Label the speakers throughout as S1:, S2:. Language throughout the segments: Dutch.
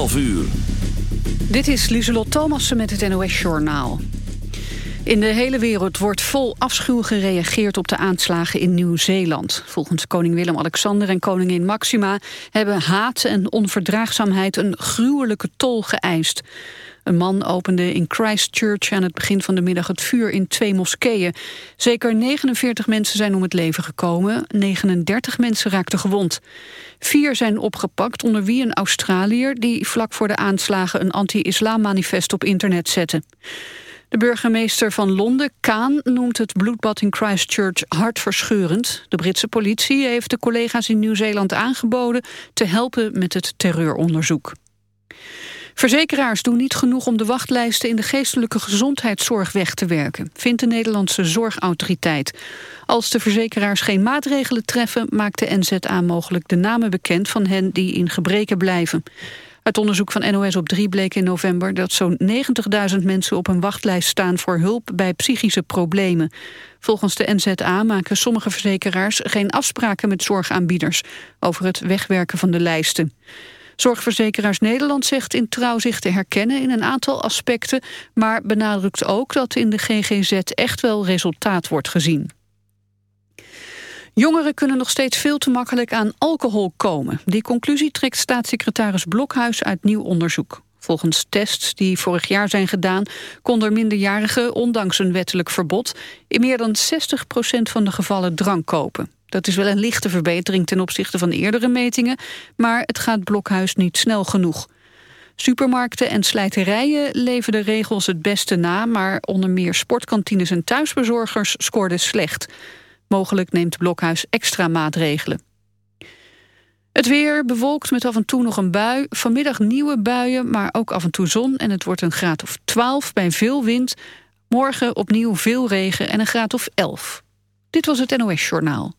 S1: 12 uur.
S2: Dit is Lieselot Thomassen met het NOS-journaal. In de hele wereld wordt vol afschuw gereageerd op de aanslagen in Nieuw-Zeeland. Volgens koning Willem-Alexander en koningin Maxima... hebben haat en onverdraagzaamheid een gruwelijke tol geëist. Een man opende in Christchurch aan het begin van de middag het vuur in twee moskeeën. Zeker 49 mensen zijn om het leven gekomen, 39 mensen raakten gewond. Vier zijn opgepakt, onder wie een Australiër... die vlak voor de aanslagen een anti-islam manifest op internet zette. De burgemeester van Londen, Kaan, noemt het bloedbad in Christchurch hartverscheurend. De Britse politie heeft de collega's in Nieuw-Zeeland aangeboden te helpen met het terreuronderzoek. Verzekeraars doen niet genoeg om de wachtlijsten in de geestelijke gezondheidszorg weg te werken, vindt de Nederlandse Zorgautoriteit. Als de verzekeraars geen maatregelen treffen, maakt de NZA mogelijk de namen bekend van hen die in gebreken blijven. Uit onderzoek van NOS op 3 bleek in november dat zo'n 90.000 mensen op een wachtlijst staan voor hulp bij psychische problemen. Volgens de NZA maken sommige verzekeraars geen afspraken met zorgaanbieders over het wegwerken van de lijsten. Zorgverzekeraars Nederland zegt in trouw zich te herkennen in een aantal aspecten, maar benadrukt ook dat in de GGZ echt wel resultaat wordt gezien. Jongeren kunnen nog steeds veel te makkelijk aan alcohol komen. Die conclusie trekt staatssecretaris Blokhuis uit nieuw onderzoek. Volgens tests die vorig jaar zijn gedaan... konden minderjarigen, ondanks een wettelijk verbod... in meer dan 60% van de gevallen drank kopen. Dat is wel een lichte verbetering ten opzichte van eerdere metingen... maar het gaat Blokhuis niet snel genoeg. Supermarkten en slijterijen leven de regels het beste na... maar onder meer sportkantines en thuisbezorgers scoorden slecht. Mogelijk neemt Blokhuis extra maatregelen. Het weer bewolkt met af en toe nog een bui. Vanmiddag nieuwe buien, maar ook af en toe zon. En het wordt een graad of 12 bij veel wind. Morgen opnieuw veel regen en een graad of 11. Dit was het NOS Journaal.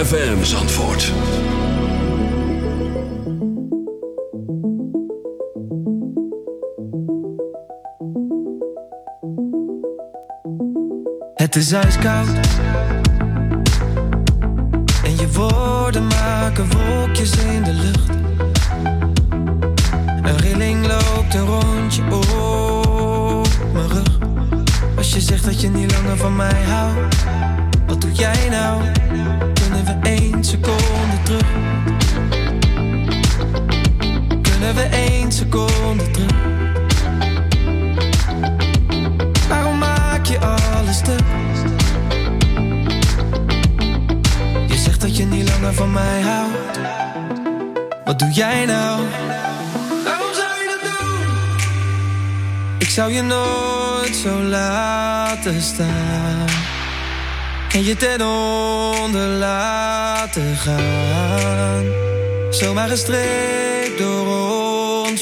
S1: ZFM Zandvoort.
S3: Het is ijskoud Één seconde terug? Waarom maak je alles stuk? Je zegt dat je niet langer van mij houdt. Wat doe jij nou? Waarom zou je dat doen? Ik zou je nooit zo laten staan. En je ten onder laten gaan. Zomaar gestreept door ons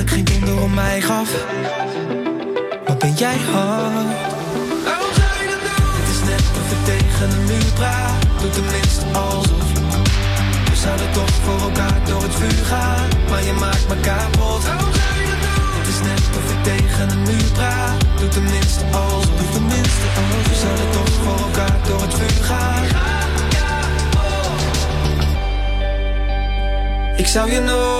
S3: eigenlijk geen donder om mij gaf? Wat ben jij hard? Zou je doen? Het is net of ik tegen een muur praat. Doe tenminste alsof. We zouden toch voor elkaar door het vuur gaan. Maar je maakt me kapot. Zou je doen? Het is net of ik tegen een muur praat. Doe tenminste alsof. Doe tenminste alsof. We zouden toch voor elkaar door het vuur gaan. Ik zou je nooit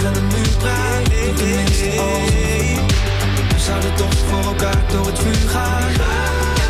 S3: tegen een muur praat. Doe tenminste alsof. We zouden toch voor elkaar door het vuur gaan.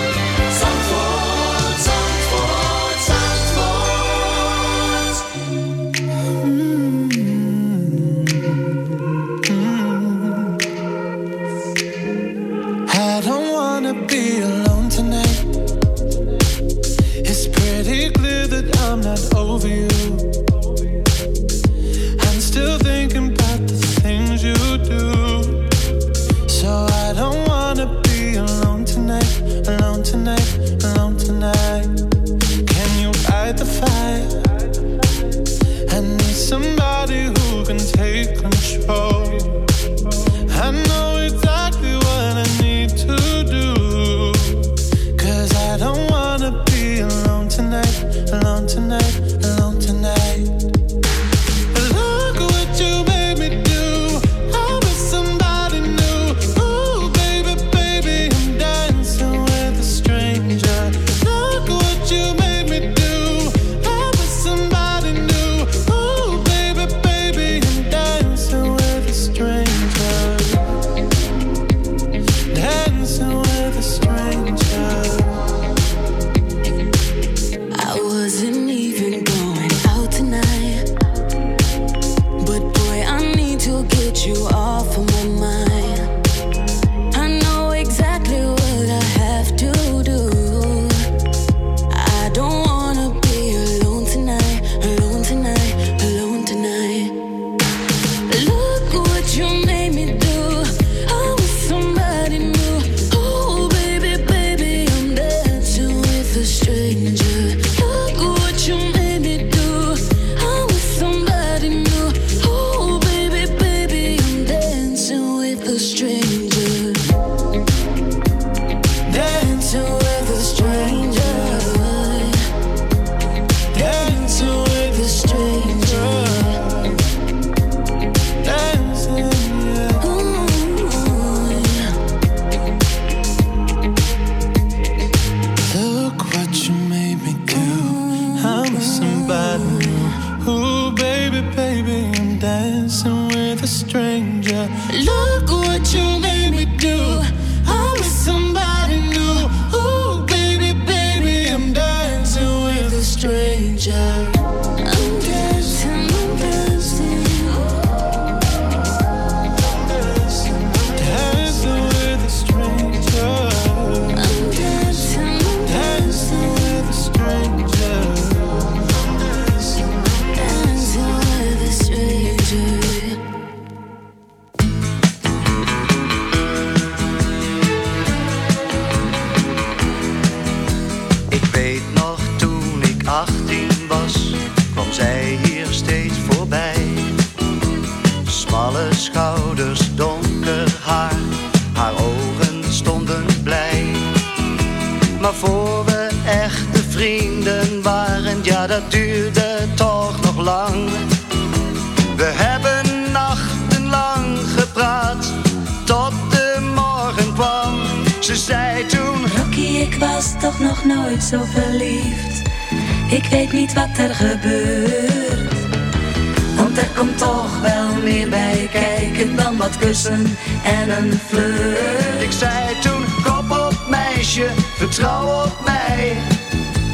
S4: En een flirt.
S5: Ik zei toen, kop op meisje, vertrouw op mij.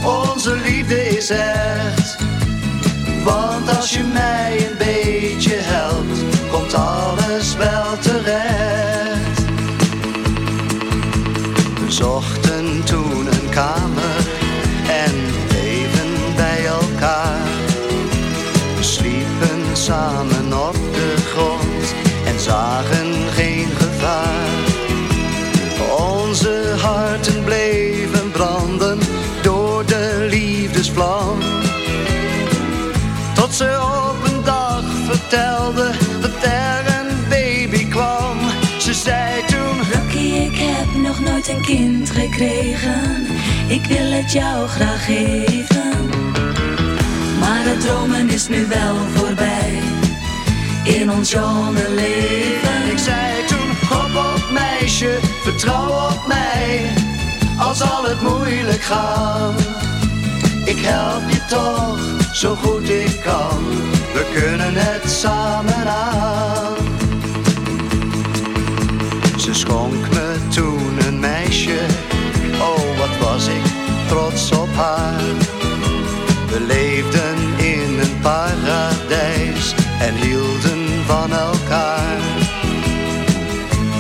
S5: Onze liefde is echt. Want als je mij een beetje
S4: Ik wil het jou graag geven. Maar het dromen is nu wel voorbij. In ons jonge leven.
S5: Ik zei toen, hop op meisje, vertrouw op mij. Al het moeilijk gaan. Ik help je toch, zo goed ik kan. We kunnen het samen aan. Ze schonk me toen een meisje. Was ik trots op haar. We leefden in een paradijs en hielden van elkaar.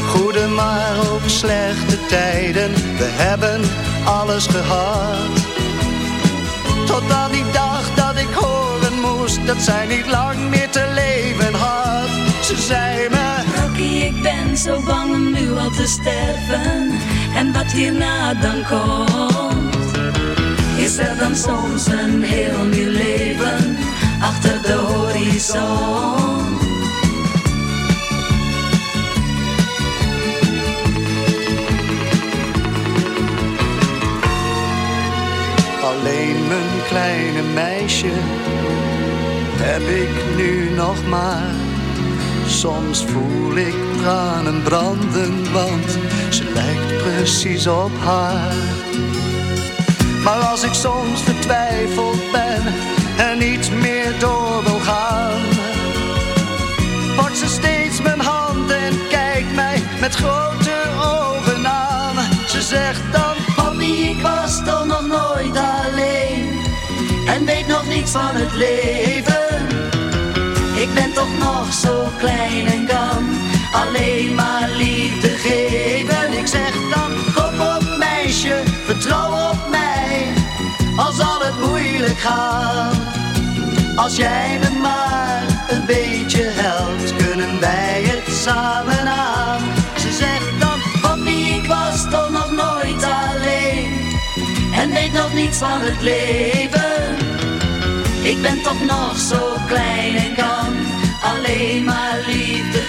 S5: Goede maar ook slechte tijden, we hebben alles gehad. Tot aan die dag dat ik horen moest dat zij niet lang meer te leven had. Ze zei me,
S4: Rocky, ik ben zo bang om nu al te sterven. En wat hierna dan komt. Is er dan soms een heel nieuw leven achter de horizon?
S5: alleen mijn kleine meisje heb ik nu nog maar. Soms voel ik tranen branden, want ze lijkt precies op haar. Maar als ik soms vertwijfeld ben en niet meer door wil gaan, pakt ze steeds mijn hand en kijkt mij met grote ogen aan. Ze zegt dan,
S4: Papi, ik was toch nog nooit alleen en weet nog niets van het leven. Ik ben toch nog zo klein en kan alleen maar liefde geven.
S5: ik zeg dan, kom op meisje, vertrouw op mij, al zal het moeilijk gaan. Als jij me maar een beetje helpt, kunnen wij het samen aan. Ze zegt dan,
S4: Papi, ik was toch nog nooit alleen en weet nog niets van het leven. Ik ben toch nog zo klein en kan alleen maar liefde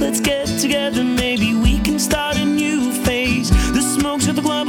S6: Let's get together, maybe we can start a new phase. The smoke's at the club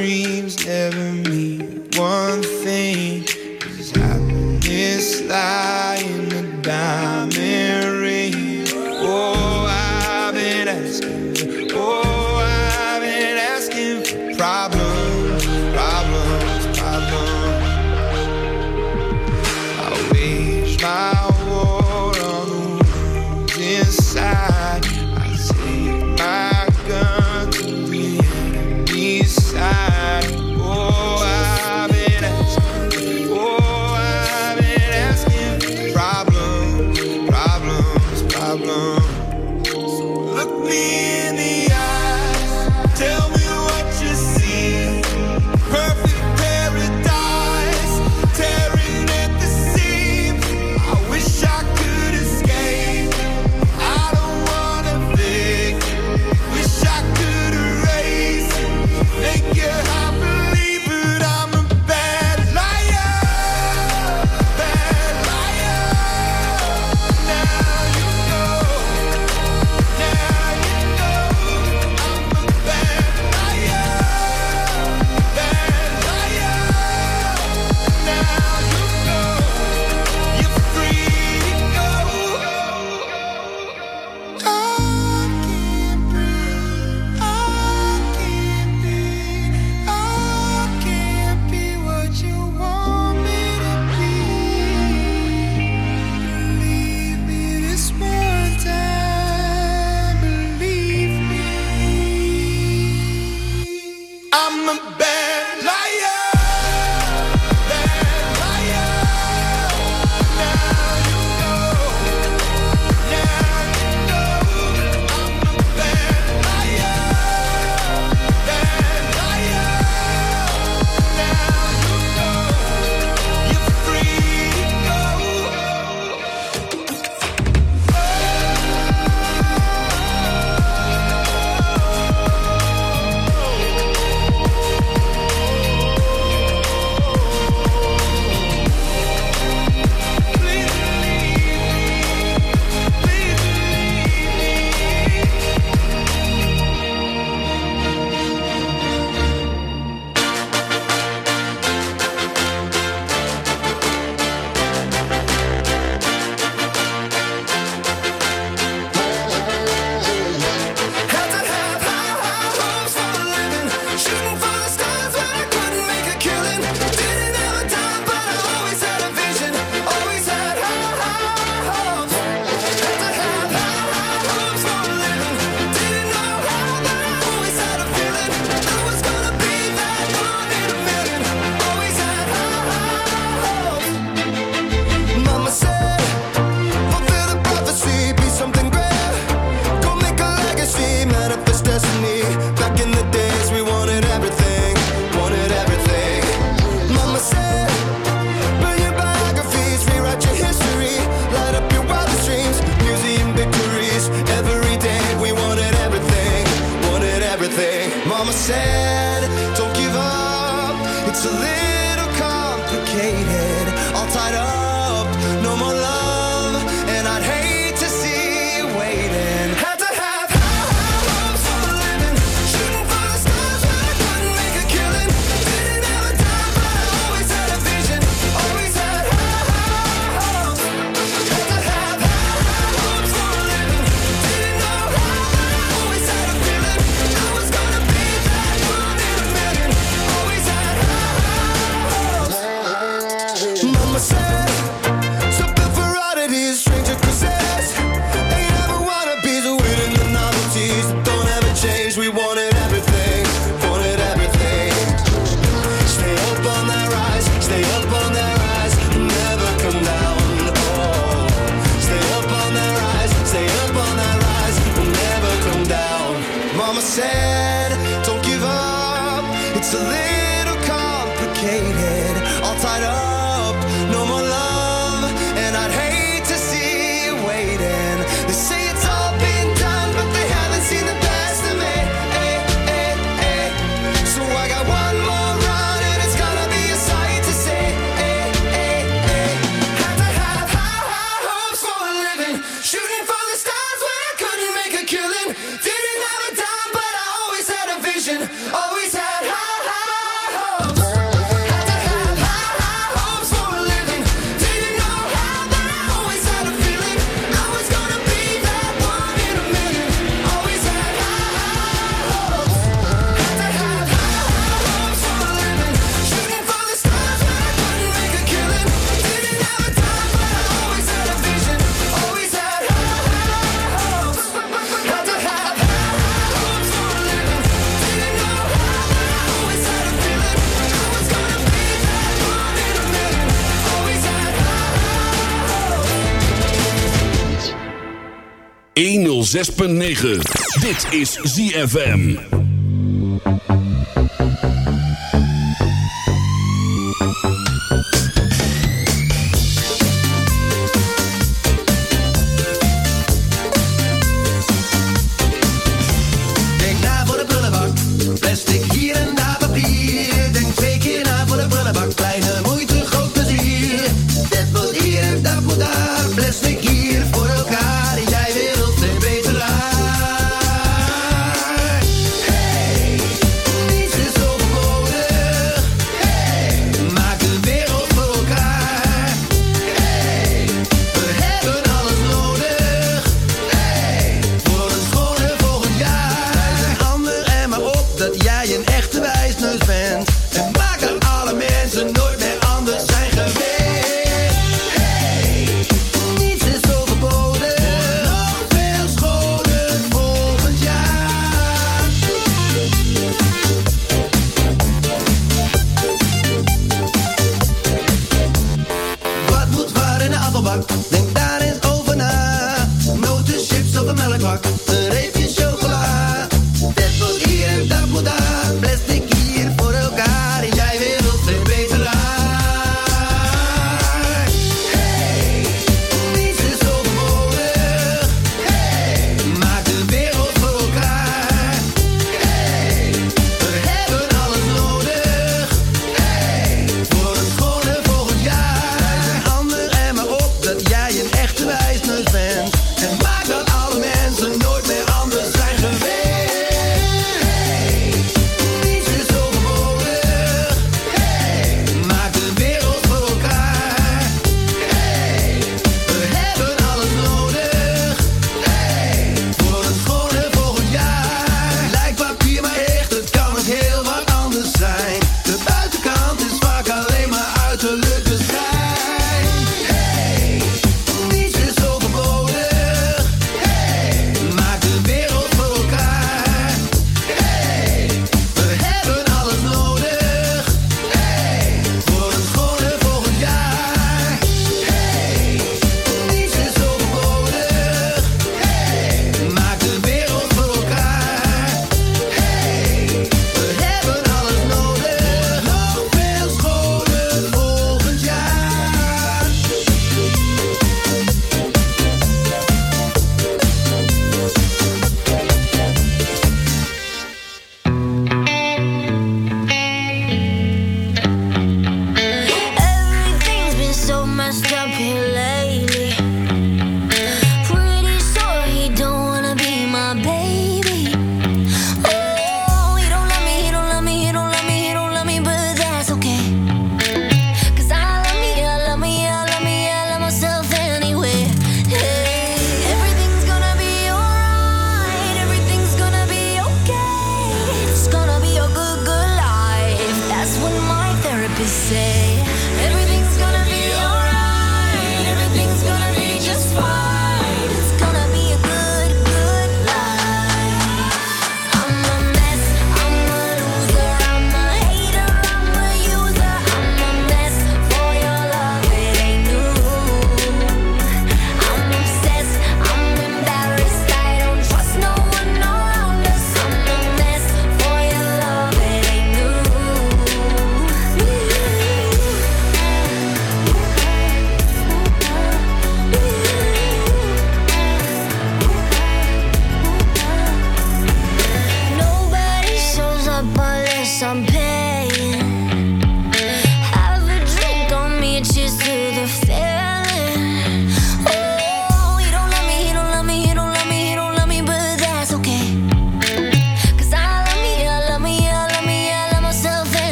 S7: Dreams never mean
S1: 106.9. Dit is ZFM.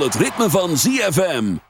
S8: Het ritme van ZFM.